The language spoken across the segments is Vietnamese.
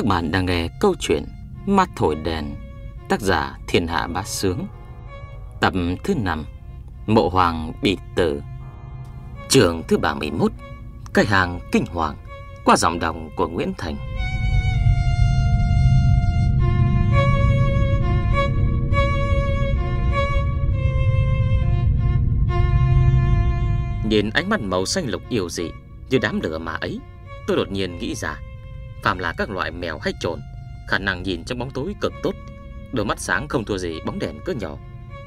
Các bạn đang nghe câu chuyện Mắt thổi đèn, Tác giả Thiên Hạ Bá Sướng. Tập thứ 5 Mộ Hoàng bị tử. Trường thứ 31 Cái hàng kinh hoàng, Qua giọng đồng của Nguyễn Thành. Nhìn ánh mắt màu xanh lục yêu dị Như đám lửa mà ấy, Tôi đột nhiên nghĩ ra Phạm là các loại mèo hay trồn Khả năng nhìn trong bóng tối cực tốt. Đôi mắt sáng không thua gì bóng đèn cỡ nhỏ.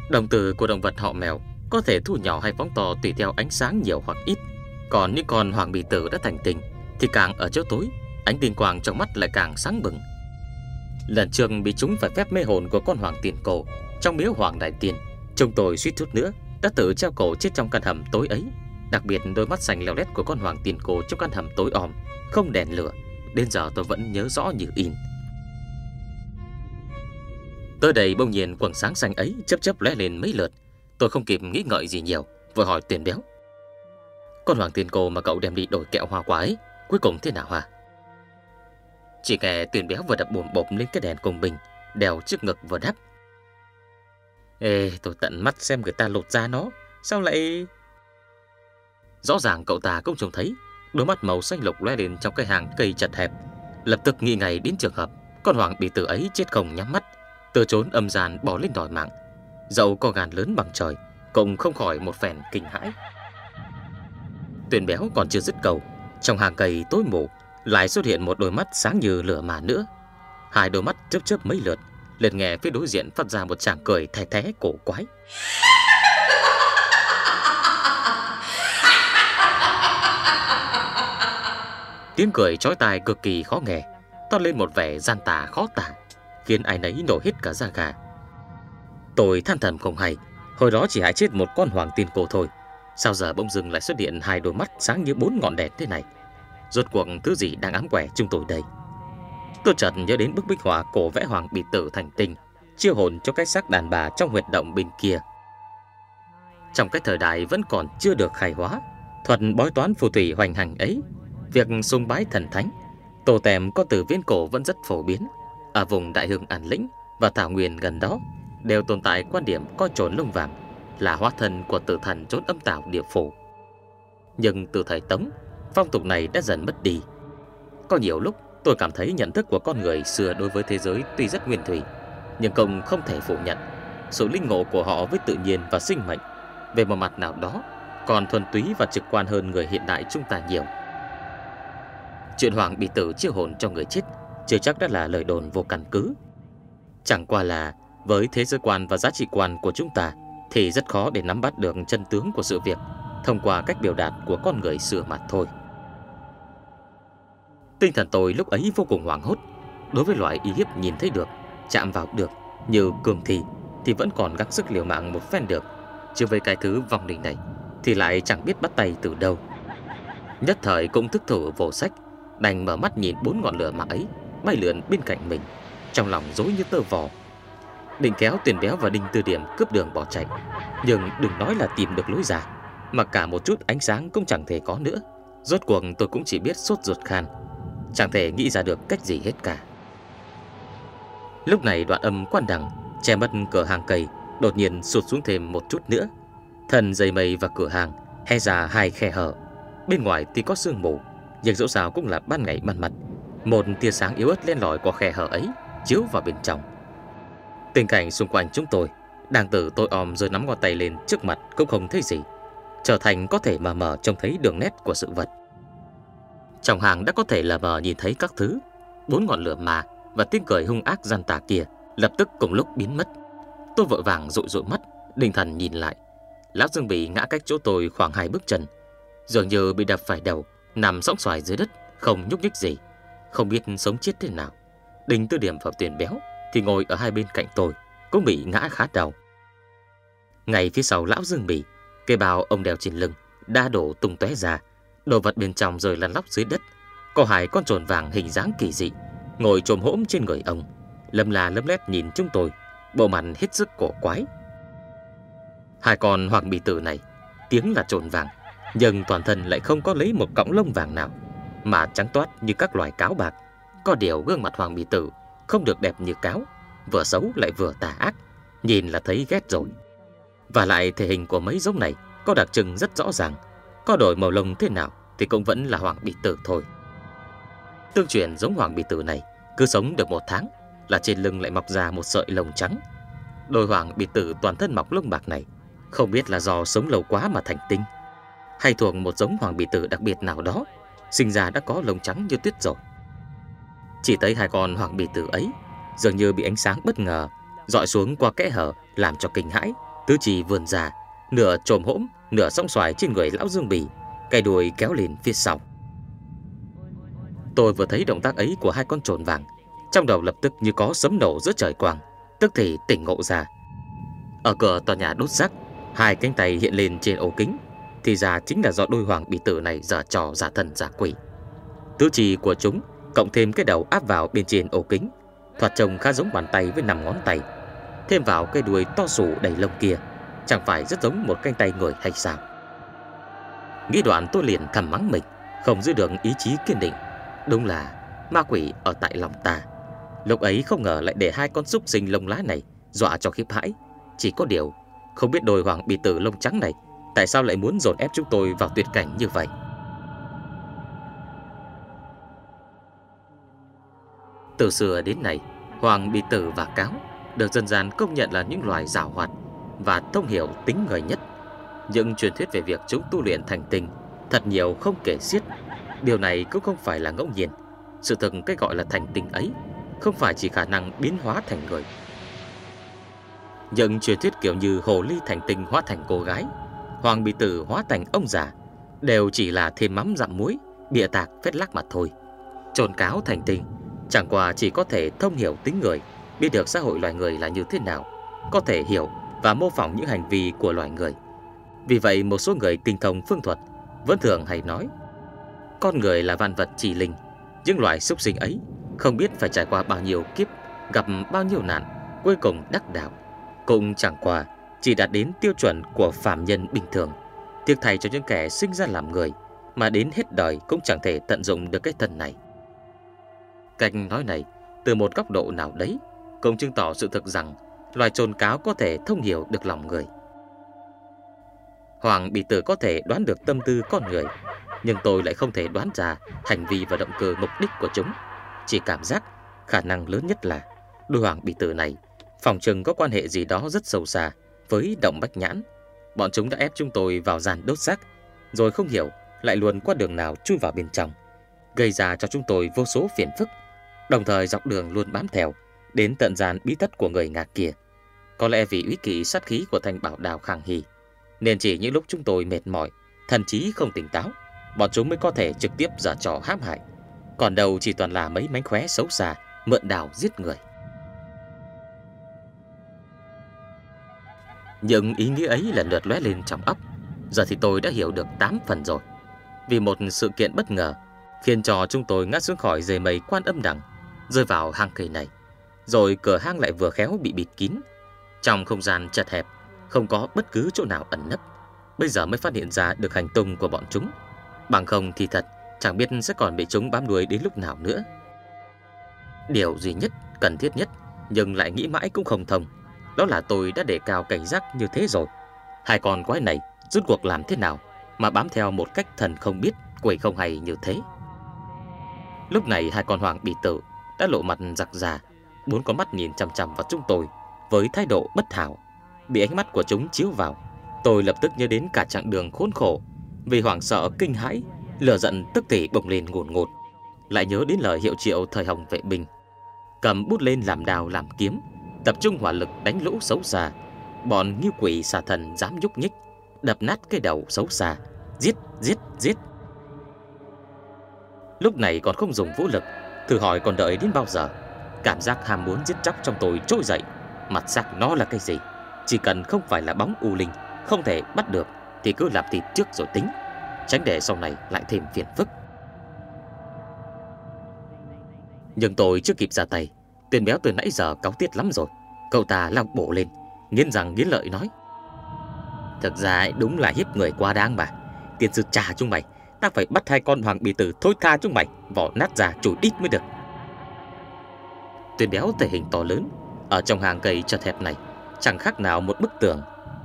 Đồng từ của động vật họ mèo Có thể thu nhỏ hay phóng to tùy theo ánh sáng nhiều hoặc ít. Còn những con hoàng bì tử đã thành tinh Thì càng ở chỗ tối, Ánh tinh quang trong mắt lại càng sáng bừng. Lần trước bị chúng phải phép mê hồn của con hoàng tiền cổ, Trong miếu hoàng đại tiền, Chúng tôi suýt chút nữa Đã tự treo cổ chết trong căn hầm tối ấy. Đặc biệt đôi mắt xanh leo lét của con hoàng tiền cổ Trong căn hầm tối om, Không đèn lửa. Đến giờ tôi vẫn nhớ rõ như in. Tới đây bỗng nhiên quần sáng xanh ấy chấp chấp lóe lên mấy lượt. Tôi không kịp nghĩ ngợi gì nhiều, Vội hỏi tiền béo. Con hoàng tiền cô mà cậu đem đi đổi kẹo hoa quả ấy, Cuối cùng thế nào hả? Chỉ nghe tiền béo vừa đập bùm bộp lên cái đèn cùng bình, Đèo trước ngực vừa đáp. Ê, tôi tận mắt xem người ta lột ra nó, Sao lại Rõ ràng cậu ta cũng trông thấy Đôi mắt màu xanh lục lóe lên trong cái hàng cây chật hẹp. Lập tức nghi ngay đến trường hợp, Con hoàng bị tử ấy chết không nhắm mắt. Từ trốn âm gian bỏ lên đòi mạng. Dẫu có gan lớn bằng trời, Cũng không khỏi một phen kinh hãi. Tuyền béo còn chưa dứt cầu Trong hàng cây tối mù Lại xuất hiện một đôi mắt sáng như lửa mà nữa. Hai đôi mắt chớp chớp mấy lượt liền nghe phía đối diện phát ra một tràng cười thè thé cổ quái. Tiếng cười chói tai cực kỳ khó nghe To lên một vẻ gian tà khó tả, Khiến ai nấy nổi hết cả da gà. Tôi than thầm không hay, Hồi đó chỉ hại chết một con hoàng tiên cổ thôi, Sao giờ bỗng dưng lại xuất hiện hai đôi mắt sáng như bốn ngọn đèn thế này? Rốt cuộc thứ gì đang ám quẻ chúng tôi đây? Tôi chợt nhớ đến bức bích họa cổ vẽ hoàng bị tử thành tinh Chiêu hồn cho cái xác đàn bà trong huyệt động bên kia. Trong cái thời đại vẫn còn chưa được khai hóa, Thuật bói toán phù thủy hoành hành ấy Việc sung bái thần thánh, Tổ tèm có từ viễn cổ vẫn rất phổ biến. Ở vùng đại hương An Lĩnh Và Thảo Nguyên gần đó Đều tồn tại quan điểm coi trốn lông vàng Là hóa thân của tử thần trốn âm tảo địa phủ. Nhưng từ thời Tống, Phong tục này đã dần mất đi. Có nhiều lúc tôi cảm thấy nhận thức của con người xưa đối với thế giới tuy rất nguyên thủy, Nhưng cũng không thể phủ nhận Sự linh ngộ của họ với tự nhiên và sinh mệnh. Về một mặt nào đó, Còn thuần túy và trực quan hơn người hiện đại chúng ta nhiều. Chuyện Hoàng bị tử chiêu hồn cho người chết Chưa chắc đã là lời đồn vô căn cứ. Chẳng qua là Với thế giới quan và giá trị quan của chúng ta Thì rất khó để nắm bắt được chân tướng của sự việc Thông qua cách biểu đạt của con người xưa mà thôi. Tinh thần tôi lúc ấy vô cùng hoảng hốt. Đối với loại ý hiếp nhìn thấy được, Chạm vào được Như cường thị Thì vẫn còn gắng sức liều mạng một phen được. Chứ với cái thứ vong linh này Thì lại chẳng biết bắt tay từ đâu. Nhất thời cũng thức thử vô sách. Đành mở mắt nhìn bốn ngọn lửa mà ấy, Bay lượn bên cạnh mình. Trong lòng dối như tơ vò. Định kéo tiền béo và đinh tư điểm cướp đường bỏ chạy. Nhưng đừng nói là tìm được lối ra, Mà cả một chút ánh sáng cũng chẳng thể có nữa. Rốt cuộc tôi cũng chỉ biết sốt ruột khan. Chẳng thể nghĩ ra được cách gì hết cả. Lúc này đoạn âm quan đằng, Che mất cửa hàng cây, Đột nhiên sụt xuống thêm một chút nữa. Thần dây mây và cửa hàng hé ra hai khe hở. Bên ngoài thì có sương mù nhưng dẫu sao cũng là ban ngày ban mặt, Một tia sáng yếu ớt lên lỏi qua khe hở ấy Chiếu vào bên trong. Tình cảnh xung quanh chúng tôi, Đang từ tôi om rồi nắm ngón tay lên trước mặt Cũng không thấy gì, Trở thành có thể mờ mờ trông thấy đường nét của sự vật. Trong hàng đã có thể là mờ nhìn thấy các thứ, Bốn ngọn lửa mà Và tiếng cười hung ác gian tà kia Lập tức cùng lúc biến mất. Tôi vội vàng rụi rụi mắt Định thần nhìn lại. Lão Dương bị ngã cách chỗ tôi khoảng hai bước chân, Dường như bị đập phải đầu. Nằm sóng xoài dưới đất, Không nhúc nhích gì, Không biết sống chết thế nào. Đình tư điểm và tiền béo Thì ngồi ở hai bên cạnh tôi, Cũng bị ngã khá đau. Ngay phía sau lão Dương Bỉ Cây bào ông đèo trên lưng Đã đổ tung tóe ra, Đồ vật bên trong rồi lăn lóc dưới đất. Có hai con trồn vàng hình dáng kỳ dị, Ngồi trồm hỗm trên người ông Lâm là lấm lét nhìn chúng tôi, Bộ mặt hết sức cổ quái. Hai con hoàng bì tử này, Tiếng là trồn vàng nhưng toàn thân lại không có lấy một cọng lông vàng nào Mà trắng toát như các loài cáo bạc Có điều gương mặt Hoàng Bì Tử không được đẹp như cáo, vừa xấu lại vừa tà ác, nhìn là thấy ghét rồi. Và lại thể hình của mấy giống này có đặc trưng rất rõ ràng, có đổi màu lông thế nào thì cũng vẫn là Hoàng Bì Tử thôi. Tương truyền giống Hoàng Bì Tử này cứ sống được một tháng là trên lưng lại mọc ra một sợi lông trắng. Đôi Hoàng Bì Tử toàn thân mọc lông bạc này không biết là do sống lâu quá mà thành tinh hay thuộc một giống hoàng bì tử đặc biệt nào đó, Sinh ra đã có lông trắng như tuyết rồi. Chỉ thấy hai con hoàng bì tử ấy Dường như bị ánh sáng bất ngờ, dọi xuống qua kẽ hở, Làm cho kinh hãi. Tứ chi vườn ra, Nửa trồm hỗm Nửa sóng xoài trên người lão dương bì Cây đuôi kéo lên phía sau. Tôi vừa thấy động tác ấy của hai con trồn vàng, Trong đầu lập tức như có sấm nổ giữa trời quang, Tức thì tỉnh ngộ ra. Ở cửa tòa nhà đốt rác, Hai cánh tay hiện lên trên ổ kính thì ra chính là do đôi hoàng bị tử này giả trò giả thần giả quỷ. Tứ chi của chúng Cộng thêm cái đầu áp vào bên trên ổ kính, Thoạt trông khá giống bàn tay với nằm ngón tay, Thêm vào cái đuôi to sủ đầy lông kia, Chẳng phải rất giống một cánh tay người hay sao? Nghĩ đoạn tôi liền thầm mắng mình, Không giữ được ý chí kiên định. Đúng là ma quỷ ở tại lòng ta. Lúc ấy không ngờ lại để hai con súc sinh lông lá này Dọa cho khiếp hãi. Chỉ có điều không biết đôi hoàng bị tử lông trắng này Tại sao lại muốn dồn ép chúng tôi vào tuyệt cảnh như vậy? Từ xưa đến nay Hoàng bị tử và cáo Được dân gian công nhận là những loài giảo hoạt Và thông hiểu tính người nhất. Những truyền thuyết về việc chúng tu luyện thành tinh Thật nhiều không kể xiết. Điều này cũng không phải là ngẫu nhiên. Sự thực cái gọi là thành tinh ấy Không phải chỉ khả năng biến hóa thành người. Những truyền thuyết kiểu như hồ ly thành tinh hóa thành cô gái, hoàng bị tử hóa thành ông già, đều chỉ là thêm mắm dặm muối, bịa tạc phết lắc mà thôi. Trồn cáo thành tinh chẳng qua chỉ có thể thông hiểu tính người, biết được xã hội loài người là như thế nào, có thể hiểu và mô phỏng những hành vi của loài người. Vì vậy một số người tinh thông phương thuật vẫn thường hay nói con người là văn vật chỉ linh, những loài súc sinh ấy không biết phải trải qua bao nhiêu kiếp, gặp bao nhiêu nạn, cuối cùng đắc đạo cũng chẳng qua chỉ đạt đến tiêu chuẩn của phạm nhân bình thường. Tiếc thay cho những kẻ sinh ra làm người mà đến hết đời cũng chẳng thể tận dụng được cái thân này. Cách nói này từ một góc độ nào đấy cũng chứng tỏ sự thực rằng loài trồn cáo có thể thông hiểu được lòng người. Hoàng bị tử có thể đoán được tâm tư con người, nhưng tôi lại không thể đoán ra hành vi và động cơ mục đích của chúng. Chỉ cảm giác khả năng lớn nhất là đôi hoàng bị tử này Phòng trừng có quan hệ gì đó rất sâu xa với động bách nhãn. Bọn chúng đã ép chúng tôi vào dàn đốt xác, rồi không hiểu lại luồn qua đường nào chui vào bên trong, gây ra cho chúng tôi vô số phiền phức, đồng thời dọc đường luôn bám theo đến tận dàn bí thất của người ngạc kia. Có lẽ vì uy kỳ sát khí của thanh bảo đào khang hì, nên chỉ những lúc chúng tôi mệt mỏi, thần trí không tỉnh táo, bọn chúng mới có thể trực tiếp giả trò hãm hại. Còn đầu chỉ toàn là mấy mánh khóe xấu xa, mượn đào giết người. Nhưng ý nghĩa ấy lần lượt lóe lên trong óc. Giờ thì tôi đã hiểu được 8 phần rồi. Vì một sự kiện bất ngờ Khiến cho chúng tôi ngã xuống khỏi dây mây quan âm đằng, Rơi vào hang cây này. Rồi cửa hang lại vừa khéo bị bịt kín. Trong không gian chật hẹp, Không có bất cứ chỗ nào ẩn nấp. Bây giờ mới phát hiện ra được hành tung của bọn chúng. Bằng không thì thật, Chẳng biết sẽ còn bị chúng bám đuôi đến lúc nào nữa. Điều duy nhất, cần thiết nhất, Nhưng lại nghĩ mãi cũng không thông đó là tôi đã để cao cảnh giác như thế rồi. Hai con quái này rút cuộc làm thế nào Mà bám theo một cách thần không biết, Quỷ không hay như thế? Lúc này hai con hoàng bị tử Đã lộ mặt giặc già, Bốn con mắt nhìn chằm chằm vào chúng tôi Với thái độ bất hảo. Bị ánh mắt của chúng chiếu vào, Tôi lập tức nhớ đến cả chặng đường khốn khổ Vì hoảng sợ, kinh hãi, Lửa giận, tức tỉ bùng lên ngột ngột. Lại nhớ đến lời hiệu triệu thời hồng vệ binh Cầm bút lên làm đào làm kiếm. Tập trung hỏa lực đánh lũ xấu xa. Bọn như quỷ xà thần dám nhúc nhích Đập nát cái đầu xấu xa. Giết, giết, giết. Lúc này còn không dùng vũ lực Thử hỏi còn đợi đến bao giờ? Cảm giác ham muốn giết chóc trong tôi trỗi dậy. Mặt xác nó là cái gì? Chỉ cần không phải là bóng u linh Không thể bắt được Thì cứ làm thịt trước rồi tính. Tránh để sau này lại thêm phiền phức. Nhưng tôi chưa kịp ra tay. Tiền béo từ nãy giờ cáu tiết lắm rồi. Cậu ta lao bổ lên, Nghiến rằng nghiến lợi nói. Thực ra đúng là hiếp người quá đáng mà. Tiền sư trả chúng mày, Ta phải bắt hai con hoàng bì tử thôi tha chúng mày, Vỏ nát ra chùi đít mới được. Tuyên béo thể hình to lớn, Ở trong hàng cây chật hẹp này, Chẳng khác nào một bức tường,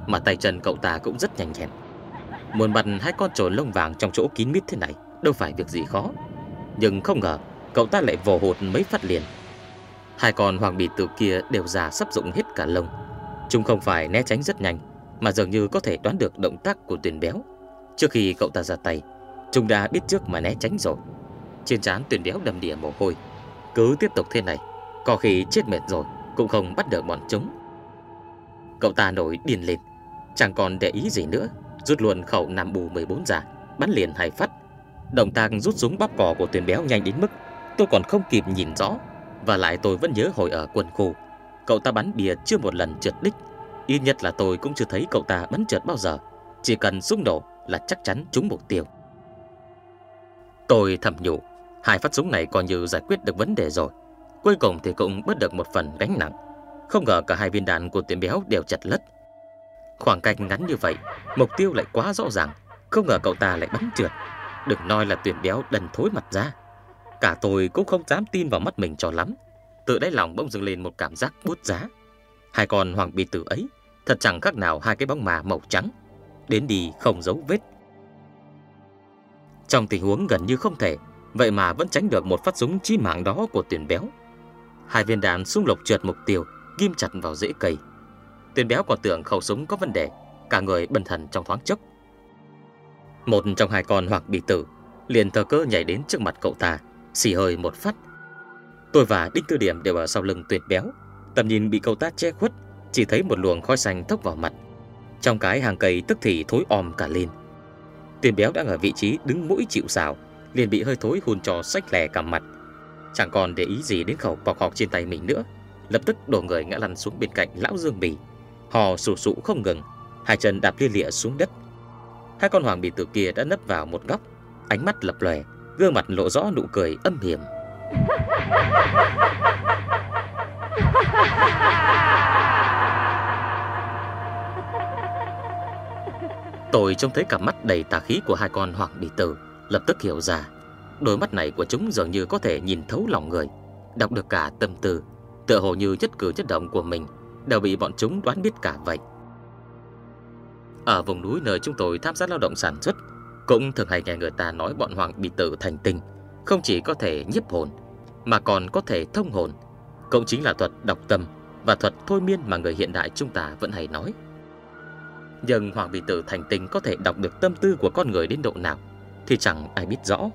Mà tay chân cậu ta cũng rất nhanh nhẹn. Muốn bật hai con trồn lông vàng trong chỗ kín mít thế này, Đâu phải việc gì khó. Nhưng không ngờ, cậu ta lại vồ hột mấy phát liền. Hai con hoàng bì tử kia đều già sắp dụng hết cả lông. Chúng không phải né tránh rất nhanh, Mà dường như có thể đoán được động tác của tuyển béo. Trước khi cậu ta ra tay, Chúng đã biết trước mà né tránh rồi. Trên trán tuyển béo đầm đìa mồ hôi. Cứ tiếp tục thế này, Có khi chết mệt rồi, Cũng không bắt được bọn chúng. Cậu ta nổi điên lên. Chẳng còn để ý gì nữa, Rút luôn khẩu nam bù 14 giả Bắn liền hai phát. Động tác rút súng bắp cỏ của tuyển béo nhanh đến mức Tôi còn không kịp nhìn rõ. Và lại tôi vẫn nhớ hồi ở quân khu. Cậu ta bắn bìa chưa một lần trượt đích. Ít nhất là tôi cũng chưa thấy cậu ta bắn trượt bao giờ. Chỉ cần súng nổ là chắc chắn trúng mục tiêu. Tôi thầm nhủ, Hai phát súng này coi như giải quyết được vấn đề rồi. Cuối cùng thì cũng bớt được một phần gánh nặng. Không ngờ cả hai viên đạn của tuyển béo đều chặt lất Khoảng cách ngắn như vậy, Mục tiêu lại quá rõ ràng. Không ngờ cậu ta lại bắn trượt. Đừng nói là tuyển béo đần thối mặt ra. Cả tôi cũng không dám tin vào mắt mình cho lắm. Tự đáy lòng bỗng dưng lên một cảm giác bút giá. Hai con hoàng bì tử ấy, Thật chẳng khác nào hai cái bóng mà màu trắng. Đến đi không dấu vết. Trong tình huống gần như không thể, Vậy mà vẫn tránh được một phát súng chí mạng đó của tuyển béo. Hai viên đạn xung lục trượt mục tiêu, Ghim chặt vào rễ cây. Tuyển béo còn tưởng khẩu súng có vấn đề, Cả người bần thần trong thoáng chốc. Một trong hai con hoặc bị tử Liền thờ cơ nhảy đến trước mặt cậu ta. Xì hơi một phát. Tôi và Đinh Tư Điểm đều ở sau lưng tuyệt béo. Tầm nhìn bị câu ta che khuất Chỉ thấy một luồng khói xanh thốc vào mặt. Trong cái hàng cây tức thì thối om cả lên. Tuyệt béo đang ở vị trí đứng mũi chịu xào Liền bị hơi thối hùn trò sách lè cả mặt. Chẳng còn để ý gì đến khẩu bọc học trên tay mình nữa. Lập tức đổ người ngã lăn xuống bên cạnh lão Dương Bỉ, Hò sù sụ không ngừng Hai chân đạp lia lịa xuống đất. Hai con hoàng bì tử kia đã nấp vào một góc Ánh mắt lập lòe. Gương mặt lộ rõ nụ cười âm hiểm. Tôi trông thấy cặp mắt đầy tà khí của hai con hoàng bì tử, Lập tức hiểu ra. Đôi mắt này của chúng dường như có thể nhìn thấu lòng người. Đọc được cả tâm tư, Tựa hồ như chất cử chất động của mình, Đều bị bọn chúng đoán biết cả vậy. Ở vùng núi nơi chúng tôi tham gia lao động sản xuất cũng thường hay nghe người ta nói bọn hoàng bị tử thành tinh Không chỉ có thể nhiếp hồn, Mà còn có thể thông hồn. Cũng chính là thuật đọc tâm Và thuật thôi miên mà người hiện đại chúng ta vẫn hay nói. Nhưng hoàng bị tử thành tinh có thể đọc được tâm tư của con người đến độ nào Thì chẳng ai biết rõ.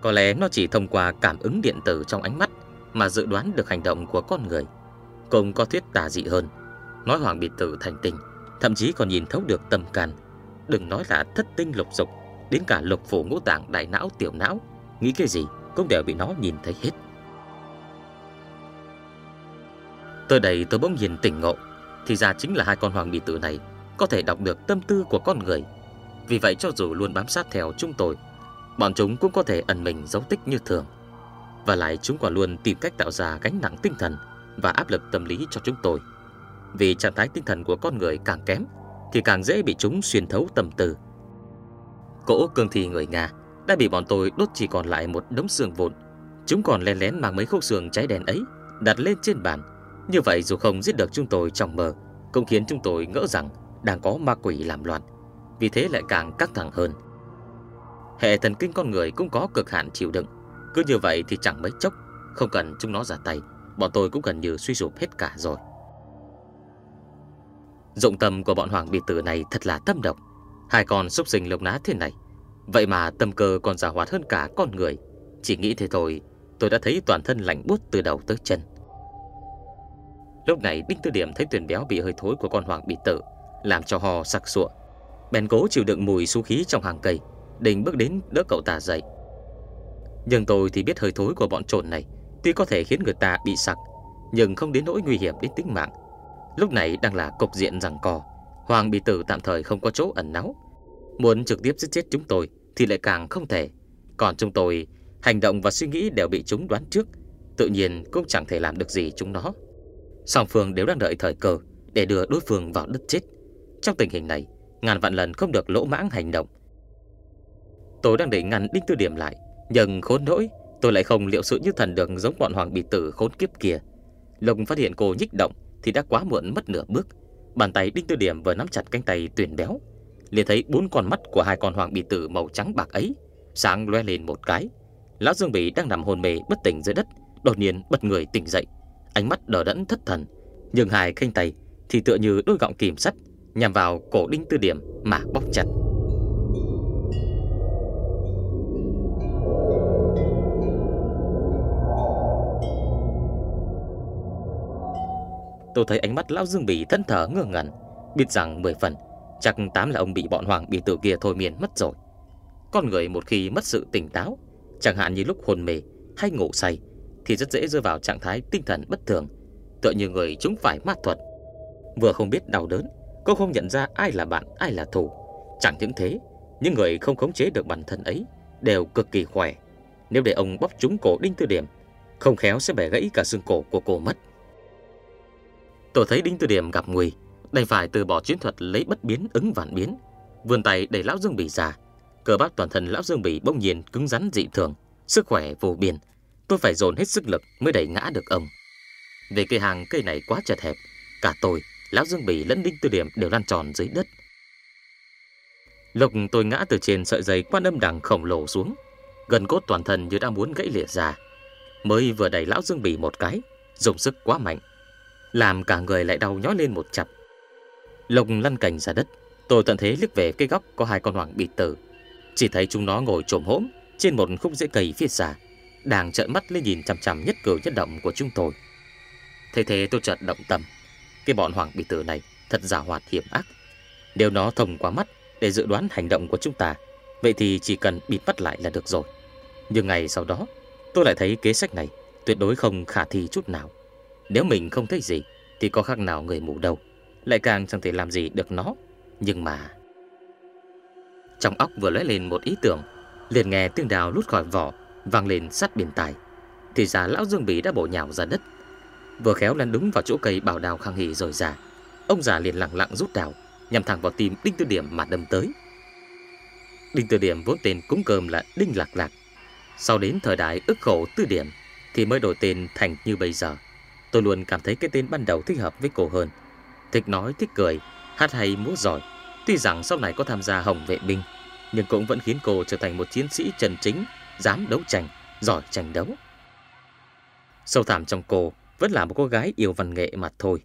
Có lẽ nó chỉ thông qua cảm ứng điện tử trong ánh mắt Mà dự đoán được hành động của con người. Cũng có thuyết tà dị hơn, Nói hoàng bị tử thành tinh Thậm chí còn nhìn thấu được tâm can. Đừng nói là thất tinh lục dục, Đến cả lục phủ ngũ tạng đại não, tiểu não. Nghĩ cái gì cũng đều bị nó nhìn thấy hết. Tới đây tôi bỗng nhìn tỉnh ngộ, Thì ra chính là hai con hoàng bì tử này Có thể đọc được tâm tư của con người. Vì vậy cho dù luôn bám sát theo chúng tôi, Bọn chúng cũng có thể ẩn mình dấu tích như thường. Và lại chúng còn luôn tìm cách tạo ra gánh nặng tinh thần Và áp lực tâm lý cho chúng tôi. Vì trạng thái tinh thần của con người càng kém thì càng dễ bị chúng xuyên thấu tâm tư. Cỗ cương thi người Nga Đã bị bọn tôi đốt chỉ còn lại một đống xương vụn. Chúng còn lén lén mang mấy khúc xương cháy đèn ấy Đặt lên trên bàn. Như vậy dù không giết được chúng tôi trong mơ, Cũng khiến chúng tôi ngỡ rằng Đang có ma quỷ làm loạn. Vì thế lại càng căng thẳng hơn. Hệ thần kinh con người cũng có cực hạn chịu đựng. Cứ như vậy thì chẳng mấy chốc, Không cần chúng nó ra tay, Bọn tôi cũng gần như suy sụp hết cả rồi. Dụng tâm của bọn hoàng bị tử này thật là tâm độc. Hai con xúc sinh lục ná thế này, Vậy mà tâm cơ còn giả hoạt hơn cả con người. Chỉ nghĩ thế thôi, Tôi đã thấy toàn thân lạnh buốt từ đầu tới chân. Lúc này Đinh Tư Điểm thấy tuyển béo bị hơi thối của con hoàng bị tử, Làm cho hò sặc sụa. Bèn cố chịu đựng mùi su khí trong hàng cây, Định bước đến đỡ cậu ta dậy. Nhưng tôi thì biết hơi thối của bọn trộn này Tuy có thể khiến người ta bị sặc, Nhưng không đến nỗi nguy hiểm đến tính mạng. Lúc này đang là cục diện rằng co, Hoàng bị tử tạm thời không có chỗ ẩn náu. Muốn trực tiếp giết chết chúng tôi Thì lại càng không thể. Còn chúng tôi, Hành động và suy nghĩ đều bị chúng đoán trước, Tự nhiên cũng chẳng thể làm được gì chúng nó. Song phương đều đang đợi thời cơ Để đưa đối phương vào đất chết. Trong tình hình này, Ngàn vạn lần không được lỗ mãng hành động. Tôi đang định ngăn đinh tư điểm lại, Nhưng khốn nỗi, Tôi lại không liệu sự như thần được giống bọn hoàng bị tử khốn kiếp kia. Lộc phát hiện cô nhích động thì đã quá muộn mất nửa bước. Bàn tay đinh tư điểm vừa nắm chặt cánh tay tuyển béo. liền thấy bốn con mắt của hai con hoàng bị tử màu trắng bạc ấy sáng loe lên một cái. Lão Dương Bỉ đang nằm hôn mê bất tỉnh dưới đất, đột nhiên bật người tỉnh dậy, ánh mắt đờ đẫn thất thần, nhưng hai cánh tay thì tựa như đôi gọng kìm sắt nhằm vào cổ đinh tư điểm mà bóp chặt. Tôi thấy ánh mắt lão Dương Bỉ thân thở ngơ ngẩn, biết rằng mười phần, chắc tám là ông bị bọn hoàng bị tử kia thôi miên mất rồi. Con người một khi mất sự tỉnh táo, chẳng hạn như lúc hôn mê hay ngủ say, thì rất dễ rơi vào trạng thái tinh thần bất thường, tựa như người chúng phải ma thuật. Vừa không biết đau đớn, cô không nhận ra ai là bạn, ai là thù. Chẳng những thế, những người không khống chế được bản thân ấy đều cực kỳ khỏe. Nếu để ông bóp trúng cổ Đinh Tư Điểm, không khéo sẽ bẻ gãy cả xương cổ của cô mất. Tôi thấy Đinh Tư Điểm gặp nguy, đành phải từ bỏ chiến thuật lấy bất biến ứng vạn biến, vươn tay đẩy lão Dương Bỉ ra. Cơ bắp toàn thân lão Dương Bỉ bỗng nhiên cứng rắn dị thường, sức khỏe vô biên. Tôi phải dồn hết sức lực mới đẩy ngã được ông. Về cây hàng cây này quá chật hẹp, cả tôi, lão Dương Bỉ lẫn Đinh Tư Điểm đều lăn tròn dưới đất. Lục tôi ngã từ trên sợi dây quan âm đằng khổng lồ xuống, gần cốt toàn thân như đã muốn gãy lìa ra. Mới vừa đẩy lão Dương Bỉ một cái, dùng sức quá mạnh, làm cả người lại đau nhói lên một chập. Lộc lăn cành ra đất, tôi tận thế liếc về cái góc có hai con hoàng bị tử. Chỉ thấy chúng nó ngồi trồm hỗn trên một khúc rễ cây phía xa, đang trợn mắt lên nhìn chằm chằm nhất cử nhất động của chúng tôi. Thế thế tôi chợt động tâm, cái bọn hoàng bị tử này thật giả hoạt hiểm ác. Nếu nó thông qua mắt để dự đoán hành động của chúng ta, vậy thì chỉ cần bịt mắt lại là được rồi. Nhưng ngày sau đó, tôi lại thấy kế sách này tuyệt đối không khả thi chút nào. Nếu mình không thấy gì, Thì có khác nào người mù đâu. Lại càng chẳng thể làm gì được nó. Nhưng mà Trong óc vừa lóe lên một ý tưởng, Liền nghe tiếng đào lút khỏi vỏ, Vang lên sát biển tài Thì ra lão Dương Bỉ đã bổ nhào ra đất. Vừa khéo lăn đúng vào chỗ cây bảo đào khang hỉ rồi già. Ông già liền lặng lặng rút đào, Nhằm thẳng vào tim Đinh Tư Điểm mà đâm tới. Đinh Tư Điểm vốn tên cúng cơm là Đinh Lạc Lạc. Sau đến thời đại ức khổ Tư Điểm, Thì mới đổi tên thành như bây giờ. Tôi luôn cảm thấy cái tên ban đầu thích hợp với cô hơn. Thích nói, thích cười, hát hay, múa giỏi. Tuy rằng sau này có tham gia hồng vệ binh Nhưng cũng vẫn khiến cô trở thành một chiến sĩ trần chính Dám đấu tranh, giỏi tranh đấu. Sâu thẳm trong cô Vẫn là một cô gái yêu văn nghệ mà thôi.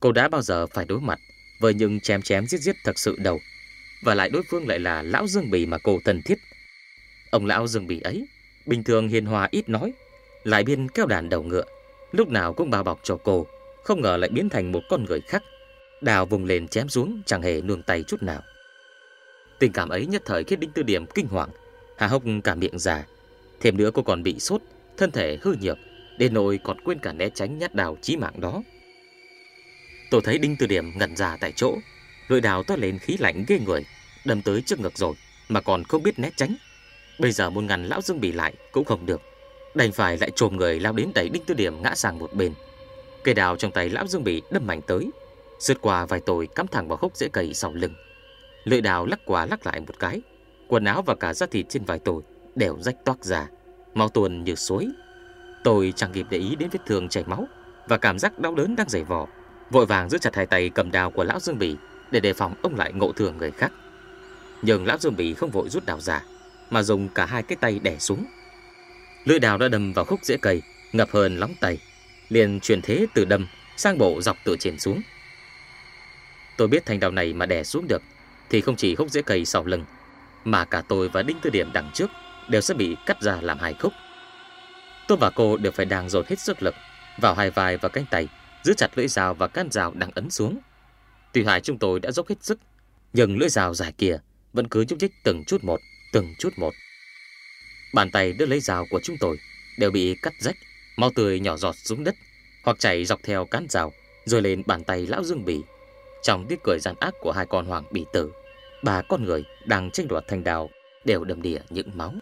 Cô đã bao giờ phải đối mặt Với những chém chém giết giết thật sự đầu Và lại đối phương lại là Lão Dương Bì mà cô thân thiết. Ông Lão Dương Bì ấy Bình thường hiền hòa ít nói Lại biên kéo đàn đầu ngựa. Lúc nào cũng bao bọc cho cô, Không ngờ lại biến thành một con người khác. Đào vùng lên chém xuống, chẳng hề nương tay chút nào. Tình cảm ấy nhất thời khiến Đinh Tư Điểm kinh hoàng. Hà hốc cả miệng già, Thêm nữa cô còn bị sốt, Thân thể hư nhược Đến nỗi còn quên cả né tránh nhát đào chí mạng đó. Tôi thấy Đinh Tư Điểm ngẩn ra tại chỗ, Lưỡi đào toát lên khí lạnh ghê người, Đâm tới trước ngực rồi, Mà còn không biết né tránh. Bây giờ muốn ngăn lão Dương bị lại cũng không được. Đành phải lại trồm người lao đến đẩy Đinh Tư Điểm ngã sang một bên. Cây đào trong tay lão Dương Bỉ đâm mạnh tới Rượt qua vài tồi cắm thẳng vào khúc rễ cây sau lưng. Lưỡi đào lắc qua lắc lại một cái, Quần áo và cả da thịt trên vài tồi Đều rách toác ra, Máu tuôn như suối. Tôi chẳng kịp để ý đến vết thương chảy máu Và cảm giác đau đớn đang dày vò, Vội vàng giữ chặt hai tay cầm đào của lão Dương Bỉ Để đề phòng ông lại ngộ thường người khác. Nhưng lão Dương Bỉ không vội rút đào ra, Mà dùng cả hai cái tay đè xuống Lưỡi đào đã đâm vào khúc rễ cây, ngập hơn lóng tay, liền chuyển thế từ đâm sang bộ dọc từ trên xuống. Tôi biết thanh đào này mà đè xuống được thì không chỉ khúc rễ cây sau lưng, mà cả tôi và Đinh Tư Điểm đằng trước đều sẽ bị cắt ra làm hai khúc. Tôi và cô đều phải đang dồn hết sức lực vào hai vai và cánh tay, giữ chặt lưỡi dao và can dao đang ấn xuống. Tuy hai chúng tôi đã dốc hết sức, nhưng lưỡi dao dài kia vẫn cứ nhúc nhích từng chút một, từng chút một. Bàn tay đưa lấy rào của chúng tôi đều bị cắt rách, máu tươi nhỏ giọt xuống đất hoặc chảy dọc theo cán rào rồi lên bàn tay lão Dương Bỉ. Trong tiếng cười gian ác của hai con hoàng bỉ tử, ba con người đang tranh đoạt thành đào đều đầm đìa những máu.